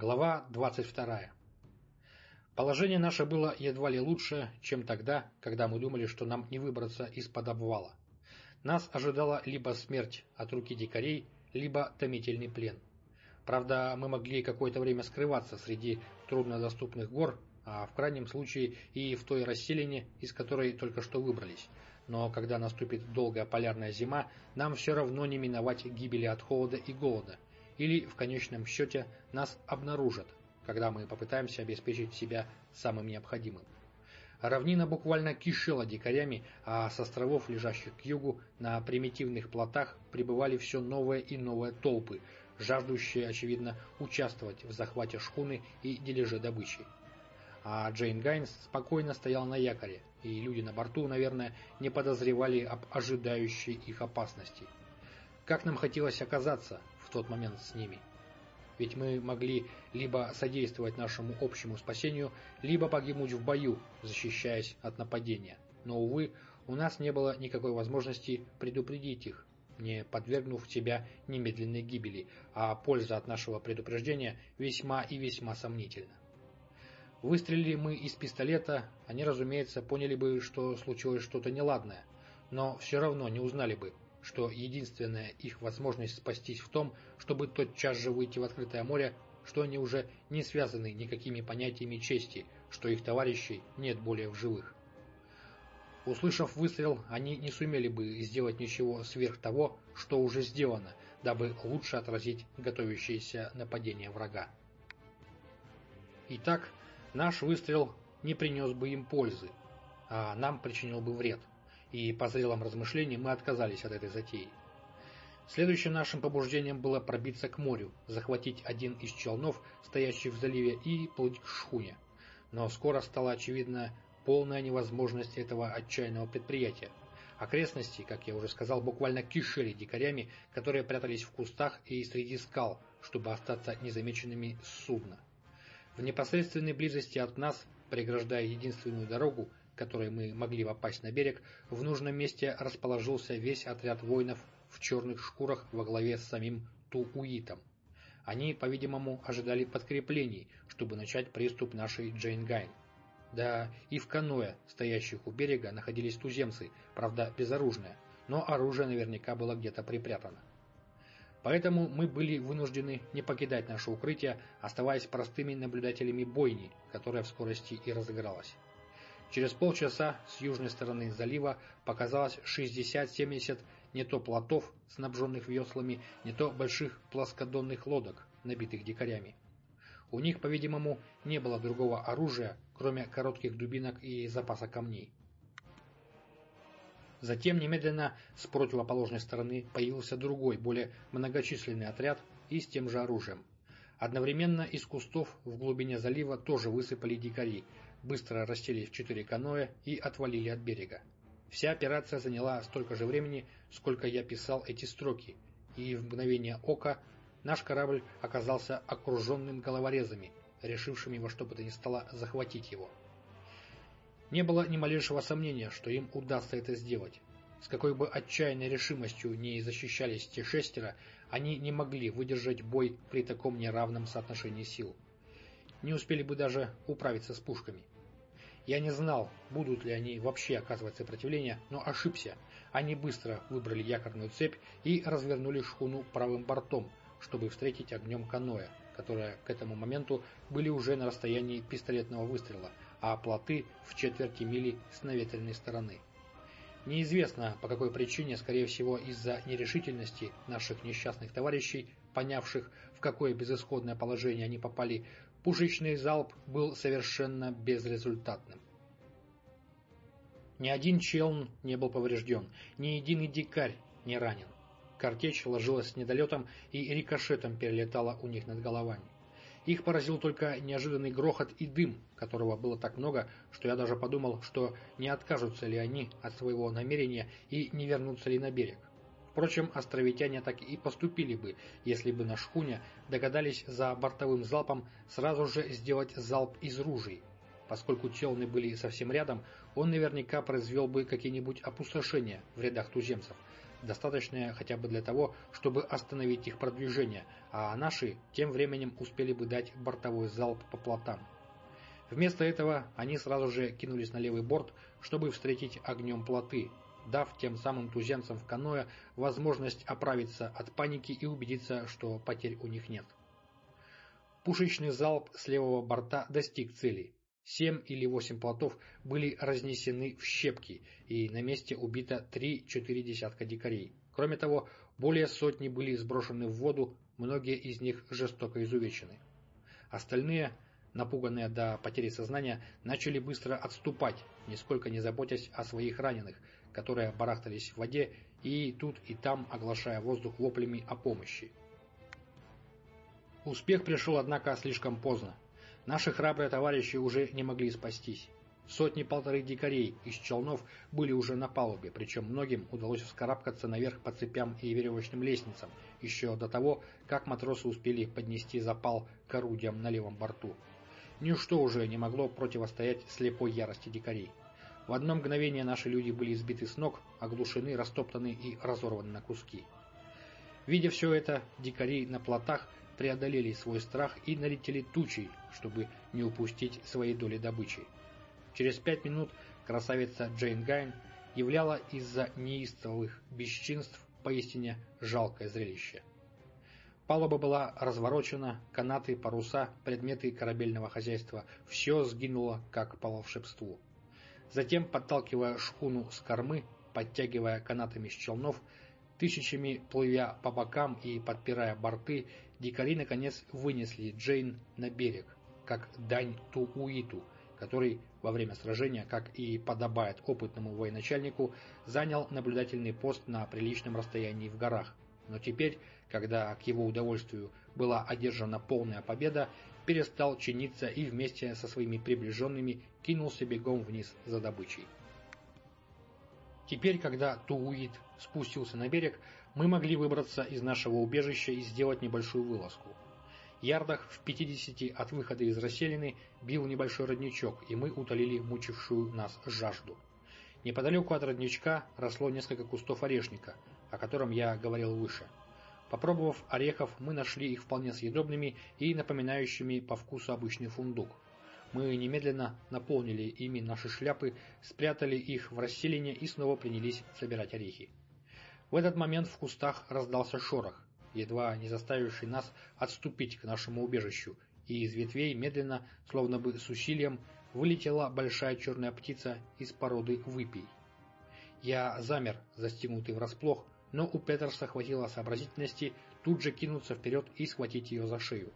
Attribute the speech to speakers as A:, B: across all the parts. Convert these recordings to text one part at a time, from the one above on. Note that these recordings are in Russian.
A: Глава 22. Положение наше было едва ли лучше, чем тогда, когда мы думали, что нам не выбраться из-под обвала. Нас ожидала либо смерть от руки дикарей, либо томительный плен. Правда, мы могли какое-то время скрываться среди труднодоступных гор, а в крайнем случае и в той расселине, из которой только что выбрались. Но когда наступит долгая полярная зима, нам все равно не миновать гибели от холода и голода – или в конечном счете нас обнаружат, когда мы попытаемся обеспечить себя самым необходимым. Равнина буквально кишела дикарями, а с островов, лежащих к югу, на примитивных плотах прибывали все новые и новые толпы, жаждущие, очевидно, участвовать в захвате шхуны и дележе добычи. А Джейн Гайнс спокойно стоял на якоре, и люди на борту, наверное, не подозревали об ожидающей их опасности. Как нам хотелось оказаться в тот момент с ними. Ведь мы могли либо содействовать нашему общему спасению, либо погибнуть в бою, защищаясь от нападения. Но, увы, у нас не было никакой возможности предупредить их, не подвергнув себя немедленной гибели, а польза от нашего предупреждения весьма и весьма сомнительна. Выстрелили мы из пистолета, они, разумеется, поняли бы, что случилось что-то неладное, но все равно не узнали бы, что единственная их возможность спастись в том, чтобы тотчас же выйти в открытое море, что они уже не связаны никакими понятиями чести, что их товарищей нет более в живых. Услышав выстрел, они не сумели бы сделать ничего сверх того, что уже сделано, дабы лучше отразить готовящееся нападение врага. Итак, наш выстрел не принес бы им пользы, а нам причинил бы вред – и по зрелом размышлении мы отказались от этой затеи. Следующим нашим побуждением было пробиться к морю, захватить один из челнов, стоящих в заливе, и плыть к шхуне. Но скоро стала очевидна полная невозможность этого отчаянного предприятия. Окрестности, как я уже сказал, буквально кишели дикарями, которые прятались в кустах и среди скал, чтобы остаться незамеченными с судна. В непосредственной близости от нас, преграждая единственную дорогу, которой мы могли попасть на берег, в нужном месте расположился весь отряд воинов в черных шкурах во главе с самим Тууитом. Они, по-видимому, ожидали подкреплений, чтобы начать приступ нашей Джейн Гайн. Да и в каноэ, стоящих у берега, находились туземцы, правда безоружные, но оружие наверняка было где-то припрятано. Поэтому мы были вынуждены не покидать наше укрытие, оставаясь простыми наблюдателями бойни, которая в скорости и разыгралась. Через полчаса с южной стороны залива показалось 60-70 не то плотов, снабженных веслами, не то больших плоскодонных лодок, набитых дикарями. У них, по-видимому, не было другого оружия, кроме коротких дубинок и запаса камней. Затем немедленно с противоположной стороны появился другой, более многочисленный отряд и с тем же оружием. Одновременно из кустов в глубине залива тоже высыпали дикари, быстро расселись в четыре каноэ и отвалили от берега. Вся операция заняла столько же времени, сколько я писал эти строки, и в мгновение ока наш корабль оказался окруженным головорезами, решившими во что бы то ни стало захватить его. Не было ни малейшего сомнения, что им удастся это сделать. С какой бы отчаянной решимостью не защищались те шестеро, они не могли выдержать бой при таком неравном соотношении сил не успели бы даже управиться с пушками. Я не знал, будут ли они вообще оказывать сопротивление, но ошибся. Они быстро выбрали якорную цепь и развернули шхуну правым бортом, чтобы встретить огнем каноэ, которые к этому моменту были уже на расстоянии пистолетного выстрела, а плоты в четверти мили с наветренной стороны. Неизвестно, по какой причине, скорее всего из-за нерешительности наших несчастных товарищей, понявших, в какое безысходное положение они попали, Пушечный залп был совершенно безрезультатным. Ни один челн не был поврежден, ни единый дикарь не ранен. Картечь ложилась с недолетом и рикошетом перелетала у них над головами. Их поразил только неожиданный грохот и дым, которого было так много, что я даже подумал, что не откажутся ли они от своего намерения и не вернутся ли на берег. Впрочем, островитяне так и поступили бы, если бы на шхуне догадались за бортовым залпом сразу же сделать залп из ружей. Поскольку челны были совсем рядом, он наверняка произвел бы какие-нибудь опустошения в рядах туземцев. Достаточное хотя бы для того, чтобы остановить их продвижение, а наши тем временем успели бы дать бортовой залп по плотам. Вместо этого они сразу же кинулись на левый борт, чтобы встретить огнем плоты, дав тем самым туземцам в каноэ возможность оправиться от паники и убедиться, что потерь у них нет. Пушечный залп с левого борта достиг цели. Семь или восемь плотов были разнесены в щепки, и на месте убито три-четыре десятка дикарей. Кроме того, более сотни были сброшены в воду, многие из них жестоко изувечены. Остальные, напуганные до потери сознания, начали быстро отступать, нисколько не заботясь о своих раненых, которые барахтались в воде и тут и там оглашая воздух воплями о помощи. Успех пришел, однако, слишком поздно. Наши храбрые товарищи уже не могли спастись. Сотни-полторы дикарей из челнов были уже на палубе, причем многим удалось вскарабкаться наверх по цепям и веревочным лестницам, еще до того, как матросы успели поднести запал к орудиям на левом борту. Ничто уже не могло противостоять слепой ярости дикарей. В одно мгновение наши люди были сбиты с ног, оглушены, растоптаны и разорваны на куски. Видя все это, дикари на плотах преодолели свой страх и налетели тучей, чтобы не упустить своей доли добычи. Через пять минут красавица Джейн Гайн являла из-за неистовых бесчинств поистине жалкое зрелище. Палуба была разворочена, канаты, паруса, предметы корабельного хозяйства – все сгинуло, как по волшебству. Затем, подталкивая шхуну с кормы, подтягивая канатами с челнов, тысячами плывя по бокам и подпирая борты, дикари наконец вынесли Джейн на берег, как дань Тууиту, который во время сражения, как и подобает опытному военачальнику, занял наблюдательный пост на приличном расстоянии в горах. Но теперь, когда к его удовольствию была одержана полная победа, перестал чиниться и вместе со своими приближенными кинулся бегом вниз за добычей. Теперь, когда Тууит спустился на берег, мы могли выбраться из нашего убежища и сделать небольшую вылазку. Ярдах в 50 от выхода из расселины бил небольшой родничок, и мы утолили мучившую нас жажду. Неподалеку от родничка росло несколько кустов орешника, о котором я говорил выше – Попробовав орехов, мы нашли их вполне съедобными и напоминающими по вкусу обычный фундук. Мы немедленно наполнили ими наши шляпы, спрятали их в расселине и снова принялись собирать орехи. В этот момент в кустах раздался шорох, едва не заставивший нас отступить к нашему убежищу, и из ветвей медленно, словно бы с усилием, вылетела большая черная птица из породы выпий. Я замер, застигнутый врасплох, но у Петерса хватило сообразительности тут же кинуться вперед и схватить ее за шею.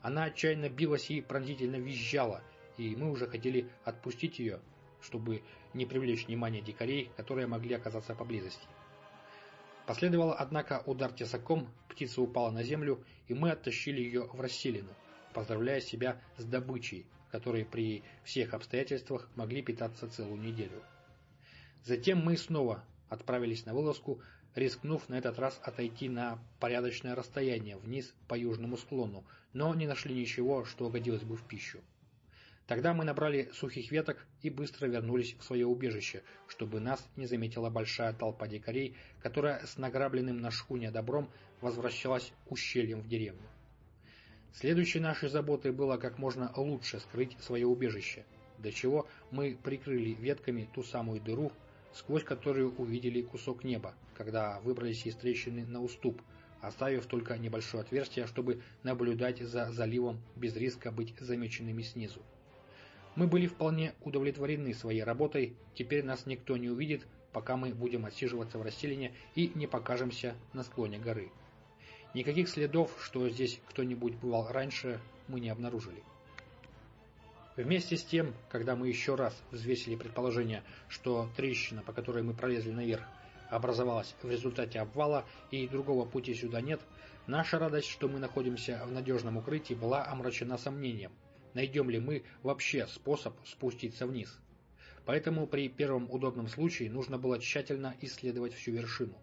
A: Она отчаянно билась и пронзительно визжала, и мы уже хотели отпустить ее, чтобы не привлечь внимание дикарей, которые могли оказаться поблизости. Последовало, однако, удар тесаком, птица упала на землю, и мы оттащили ее в расселину, поздравляя себя с добычей, которой при всех обстоятельствах могли питаться целую неделю. Затем мы снова отправились на вылазку, рискнув на этот раз отойти на порядочное расстояние вниз по южному склону, но не нашли ничего, что годилось бы в пищу. Тогда мы набрали сухих веток и быстро вернулись в свое убежище, чтобы нас не заметила большая толпа дикарей, которая с награбленным на шхуне добром возвращалась ущельем в деревню. Следующей нашей заботой было как можно лучше скрыть свое убежище, для чего мы прикрыли ветками ту самую дыру, сквозь которую увидели кусок неба, когда выбрались из трещины на уступ, оставив только небольшое отверстие, чтобы наблюдать за заливом без риска быть замеченными снизу. Мы были вполне удовлетворены своей работой, теперь нас никто не увидит, пока мы будем отсиживаться в расселине и не покажемся на склоне горы. Никаких следов, что здесь кто-нибудь бывал раньше, мы не обнаружили. Вместе с тем, когда мы еще раз взвесили предположение, что трещина, по которой мы пролезли наверх, образовалась в результате обвала и другого пути сюда нет, наша радость, что мы находимся в надежном укрытии, была омрачена сомнением, найдем ли мы вообще способ спуститься вниз. Поэтому при первом удобном случае нужно было тщательно исследовать всю вершину.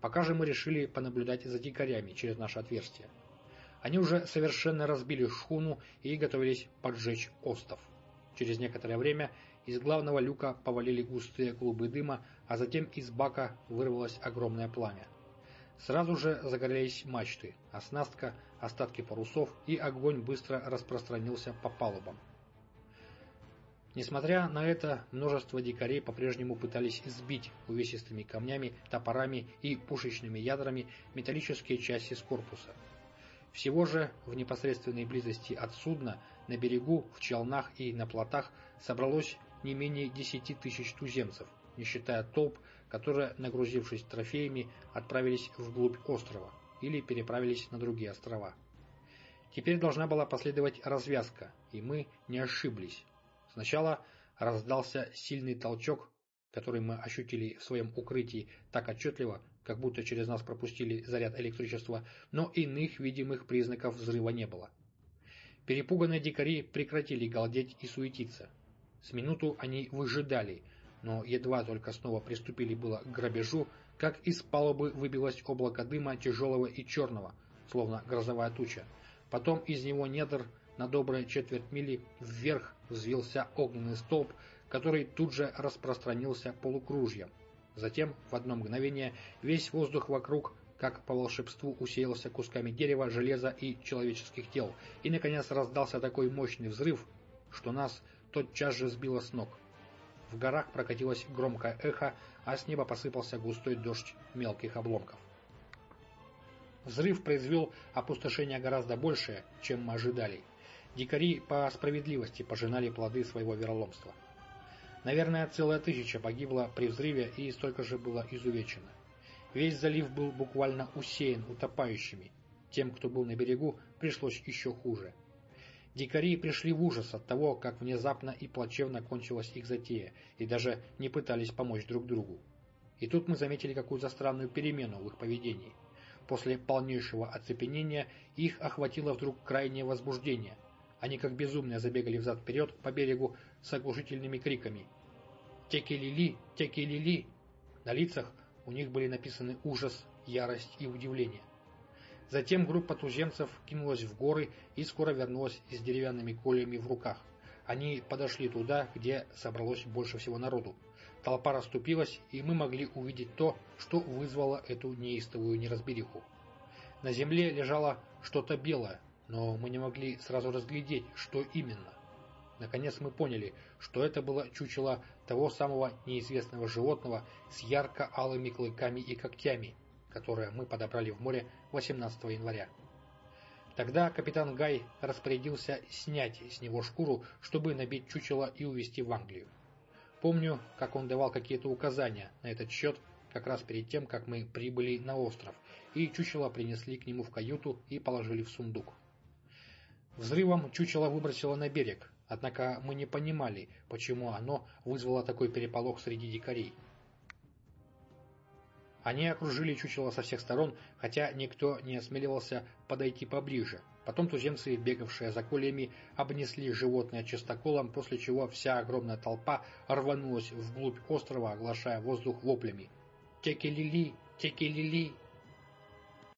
A: Пока же мы решили понаблюдать за дикарями через наше отверстие. Они уже совершенно разбили шхуну и готовились поджечь остов. Через некоторое время Из главного люка повалили густые клубы дыма, а затем из бака вырвалось огромное пламя. Сразу же загорелись мачты, оснастка, остатки парусов, и огонь быстро распространился по палубам. Несмотря на это, множество дикарей по-прежнему пытались сбить увесистыми камнями, топорами и пушечными ядрами металлические части с корпуса. Всего же в непосредственной близости от судна, на берегу, в челнах и на плотах собралось не менее 10 тысяч туземцев, не считая толп, которые, нагрузившись трофеями, отправились вглубь острова или переправились на другие острова. Теперь должна была последовать развязка, и мы не ошиблись. Сначала раздался сильный толчок, который мы ощутили в своем укрытии так отчетливо, как будто через нас пропустили заряд электричества, но иных видимых признаков взрыва не было. Перепуганные дикари прекратили галдеть и суетиться. С минуту они выжидали, но едва только снова приступили было к грабежу, как из палубы выбилось облако дыма тяжелого и черного, словно грозовая туча. Потом из него недр на добрые четверть мили вверх взвился огненный столб, который тут же распространился полукружьем. Затем, в одно мгновение, весь воздух вокруг, как по волшебству, усеялся кусками дерева, железа и человеческих тел, и, наконец, раздался такой мощный взрыв, что нас тотчас же сбило с ног. В горах прокатилось громкое эхо, а с неба посыпался густой дождь мелких обломков. Взрыв произвел опустошение гораздо большее, чем мы ожидали. Дикари по справедливости пожинали плоды своего вероломства. Наверное, целая тысяча погибла при взрыве и столько же было изувечено. Весь залив был буквально усеян утопающими. Тем, кто был на берегу, пришлось еще хуже. Дикари пришли в ужас от того, как внезапно и плачевно кончилась их затея, и даже не пытались помочь друг другу. И тут мы заметили какую-то странную перемену в их поведении. После полнейшего оцепенения их охватило вдруг крайнее возбуждение. Они как безумные забегали взад-вперед по берегу с оглушительными криками. «Теки-лили! Теки-лили!» На лицах у них были написаны ужас, ярость и удивление. Затем группа туземцев кинулась в горы и скоро вернулась с деревянными кольями в руках. Они подошли туда, где собралось больше всего народу. Толпа расступилась, и мы могли увидеть то, что вызвало эту неистовую неразбериху. На земле лежало что-то белое, но мы не могли сразу разглядеть, что именно. Наконец мы поняли, что это было чучело того самого неизвестного животного с ярко-алыми клыками и когтями, которое мы подобрали в море 18 января. Тогда капитан Гай распорядился снять с него шкуру, чтобы набить чучело и увезти в Англию. Помню, как он давал какие-то указания на этот счет как раз перед тем, как мы прибыли на остров, и чучело принесли к нему в каюту и положили в сундук. Взрывом чучело выбросило на берег, однако мы не понимали, почему оно вызвало такой переполох среди дикарей. Они окружили чучело со всех сторон, хотя никто не осмеливался подойти поближе. Потом туземцы, бегавшие за кольями, обнесли животное чистоколом, после чего вся огромная толпа рванулась вглубь острова, оглашая воздух воплями. «Теки-лили! Теки-лили!»